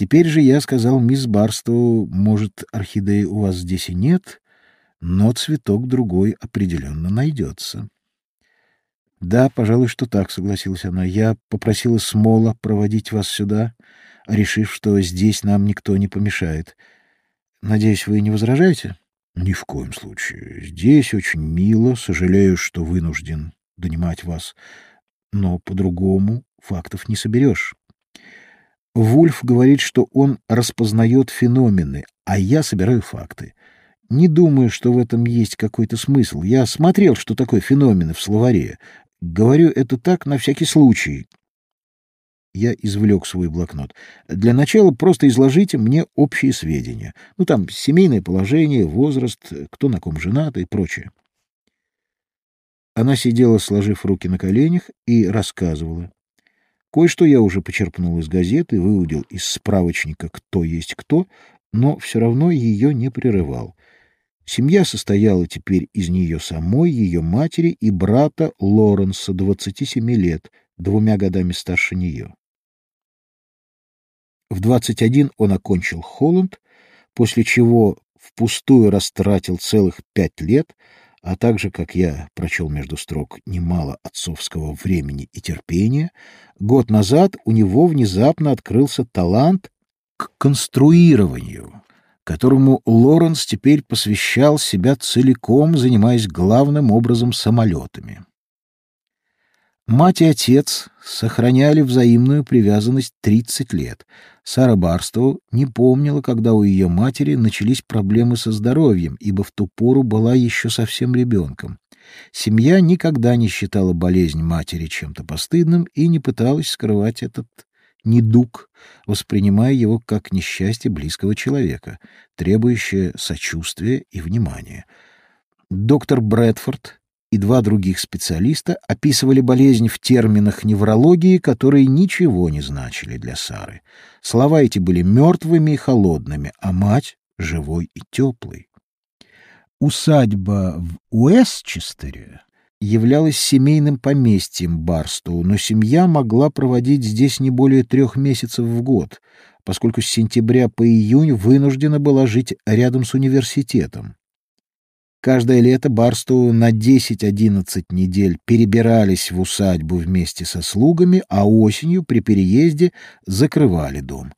Теперь же я сказал мисс Барсту, может, орхидеи у вас здесь и нет, но цветок другой определенно найдется. Да, пожалуй, что так, согласилась она. Я попросила Смола проводить вас сюда, решив, что здесь нам никто не помешает. Надеюсь, вы не возражаете? Ни в коем случае. Здесь очень мило, сожалею, что вынужден донимать вас, но по-другому фактов не соберешь. Вульф говорит, что он распознает феномены, а я собираю факты. Не думаю, что в этом есть какой-то смысл. Я смотрел, что такое феномены в словаре. Говорю это так на всякий случай. Я извлек свой блокнот. Для начала просто изложите мне общие сведения. Ну, там, семейное положение, возраст, кто на ком женат и прочее. Она сидела, сложив руки на коленях, и рассказывала. Кое-что я уже почерпнул из газеты, выудил из справочника «Кто есть кто», но все равно ее не прерывал. Семья состояла теперь из нее самой, ее матери и брата Лоренса, 27 лет, двумя годами старше нее. В 21 он окончил Холланд, после чего впустую растратил целых пять лет, а также, как я прочел между строк, немало отцовского времени и терпения, год назад у него внезапно открылся талант к конструированию, которому Лоренс теперь посвящал себя целиком, занимаясь главным образом самолетами. Мать и отец сохраняли взаимную привязанность 30 лет. Сара Барстоу не помнила, когда у ее матери начались проблемы со здоровьем, ибо в ту пору была еще совсем ребенком. Семья никогда не считала болезнь матери чем-то постыдным и не пыталась скрывать этот недуг, воспринимая его как несчастье близкого человека, требующее сочувствия и внимания. Доктор Брэдфорд и два других специалиста описывали болезнь в терминах неврологии, которые ничего не значили для Сары. Слова эти были мертвыми и холодными, а мать — живой и теплой. Усадьба в Уэстчестере являлась семейным поместьем Барстоу, но семья могла проводить здесь не более трех месяцев в год, поскольку с сентября по июнь вынуждена была жить рядом с университетом. Каждое лето Барстоу на 10-11 недель перебирались в усадьбу вместе со слугами, а осенью при переезде закрывали дом.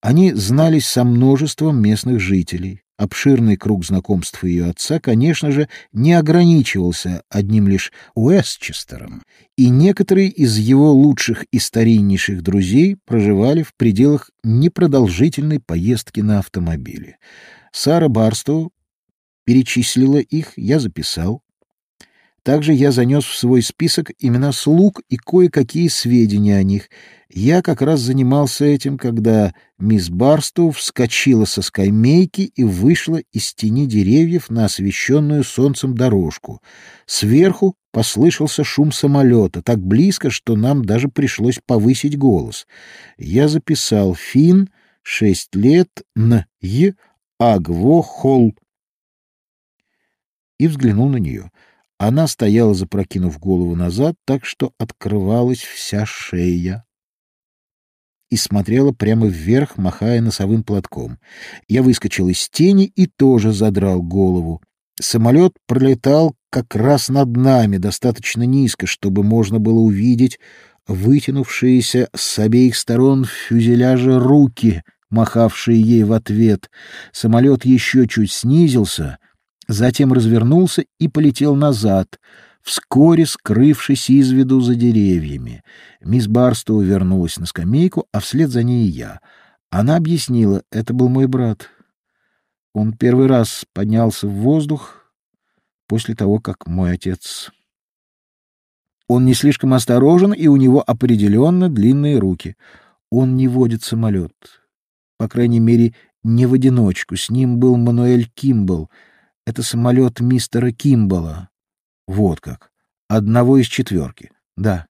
Они знались со множеством местных жителей. Обширный круг знакомств ее отца, конечно же, не ограничивался одним лишь Уэстчестером, и некоторые из его лучших и стариннейших друзей проживали в пределах непродолжительной поездки на автомобиле. Сара Барстоу перечислила их, я записал. Также я занес в свой список имена слуг и кое-какие сведения о них. Я как раз занимался этим, когда мисс Барстоу вскочила со скамейки и вышла из тени деревьев на освещенную солнцем дорожку. Сверху послышался шум самолета, так близко, что нам даже пришлось повысить голос. Я записал «Фин», «Шесть лет», «Н», «Й», «Агво», «Холл», и взглянул на нее. Она стояла, запрокинув голову назад, так что открывалась вся шея и смотрела прямо вверх, махая носовым платком. Я выскочил из тени и тоже задрал голову. Самолет пролетал как раз над нами, достаточно низко, чтобы можно было увидеть вытянувшиеся с обеих сторон фюзеляжа руки, махавшие ей в ответ. Самолет еще чуть снизился — затем развернулся и полетел назад, вскоре скрывшись из виду за деревьями. Мисс Барстоу вернулась на скамейку, а вслед за ней и я. Она объяснила, это был мой брат. Он первый раз поднялся в воздух после того, как мой отец... Он не слишком осторожен, и у него определенно длинные руки. Он не водит самолет. По крайней мере, не в одиночку. С ним был Мануэль Кимбл — это самолет мистера Кимбала. Вот как. Одного из четверки. Да.